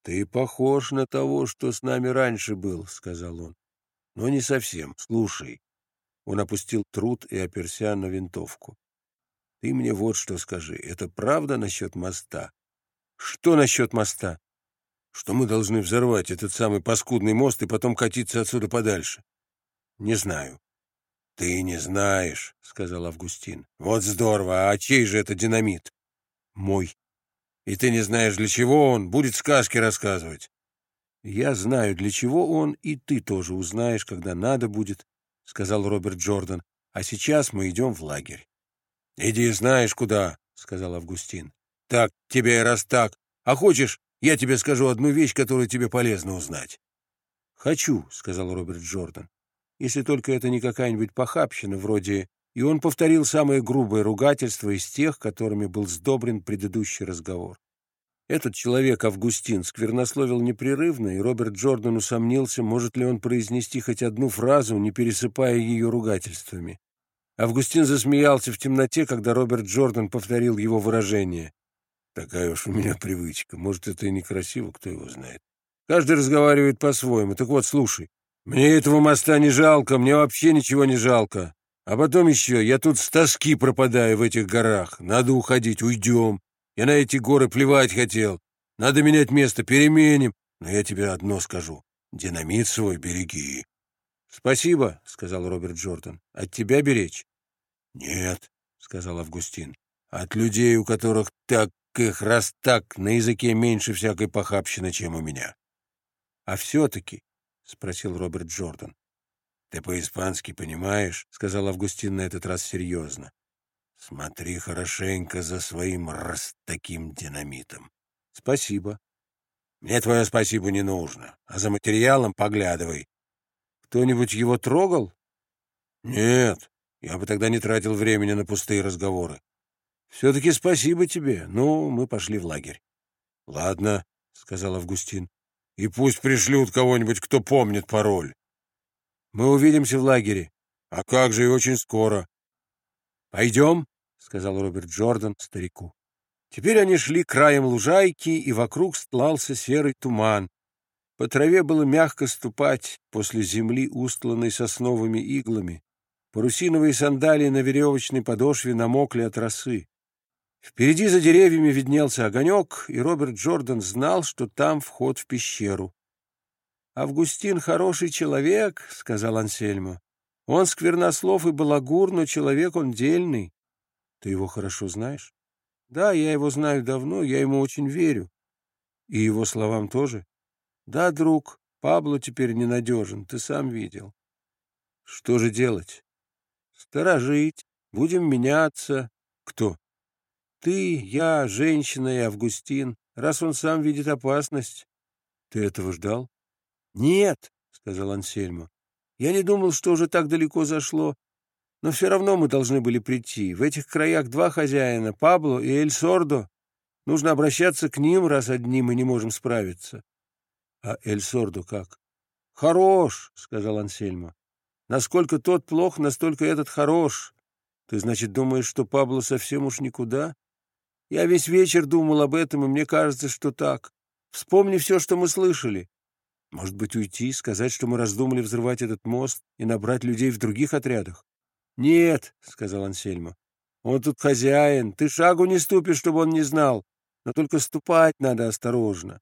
— Ты похож на того, что с нами раньше был, — сказал он. — Но не совсем. Слушай. Он опустил труд и оперся на винтовку. — Ты мне вот что скажи. Это правда насчет моста? — Что насчет моста? — Что мы должны взорвать этот самый паскудный мост и потом катиться отсюда подальше. — Не знаю. — Ты не знаешь, — сказал Августин. — Вот здорово. А чей же это динамит? — Мой. И ты не знаешь, для чего он будет сказки рассказывать. Я знаю, для чего он, и ты тоже узнаешь, когда надо будет, — сказал Роберт Джордан. А сейчас мы идем в лагерь. — Иди знаешь куда, — сказал Августин. — Так тебе и раз так. А хочешь, я тебе скажу одну вещь, которую тебе полезно узнать. — Хочу, — сказал Роберт Джордан. — Если только это не какая-нибудь похабщина, вроде и он повторил самое грубое ругательство из тех, которыми был сдобрен предыдущий разговор. Этот человек, Августин, сквернословил непрерывно, и Роберт Джордан усомнился, может ли он произнести хоть одну фразу, не пересыпая ее ругательствами. Августин засмеялся в темноте, когда Роберт Джордан повторил его выражение. «Такая уж у меня привычка. Может, это и некрасиво, кто его знает. Каждый разговаривает по-своему. Так вот, слушай, мне этого моста не жалко, мне вообще ничего не жалко. А потом еще, я тут с тоски пропадаю в этих горах. Надо уходить, уйдем. Я на эти горы плевать хотел. Надо менять место, переменим. Но я тебе одно скажу. Динамит свой береги. — Спасибо, — сказал Роберт Джордан. — От тебя беречь? — Нет, — сказал Августин. — От людей, у которых так их раз так на языке меньше всякой похабщины, чем у меня. — А все-таки, — спросил Роберт Джордан, «Ты по-испански понимаешь?» — сказал Августин на этот раз серьезно. «Смотри хорошенько за своим раз таким динамитом». «Спасибо». «Мне твое спасибо не нужно, а за материалом поглядывай». «Кто-нибудь его трогал?» «Нет, я бы тогда не тратил времени на пустые разговоры». «Все-таки спасибо тебе. Ну, мы пошли в лагерь». «Ладно», — сказал Августин. «И пусть пришлют кого-нибудь, кто помнит пароль». Мы увидимся в лагере. А как же и очень скоро. Пойдем, — сказал Роберт Джордан старику. Теперь они шли краем лужайки, и вокруг стлался серый туман. По траве было мягко ступать после земли, устланной сосновыми иглами. Парусиновые сандалии на веревочной подошве намокли от росы. Впереди за деревьями виднелся огонек, и Роберт Джордан знал, что там вход в пещеру. «Августин хороший человек», — сказал Ансельмо. «Он сквернослов и балагур, но человек он дельный». «Ты его хорошо знаешь?» «Да, я его знаю давно, я ему очень верю». «И его словам тоже?» «Да, друг, Пабло теперь ненадежен, ты сам видел». «Что же делать?» «Сторожить, будем меняться». «Кто?» «Ты, я, женщина и Августин, раз он сам видит опасность». «Ты этого ждал?» «Нет», — сказал Ансельмо, — «я не думал, что уже так далеко зашло. Но все равно мы должны были прийти. В этих краях два хозяина, Пабло и Эль Сордо. Нужно обращаться к ним, раз одни мы не можем справиться». «А Эль Сордо как?» «Хорош», — сказал Ансельмо. «Насколько тот плох, настолько этот хорош. Ты, значит, думаешь, что Пабло совсем уж никуда? Я весь вечер думал об этом, и мне кажется, что так. Вспомни все, что мы слышали. Может быть, уйти, сказать, что мы раздумали взрывать этот мост и набрать людей в других отрядах? — Нет, — сказал Ансельмо. — Он тут хозяин. Ты шагу не ступишь, чтобы он не знал. Но только ступать надо осторожно.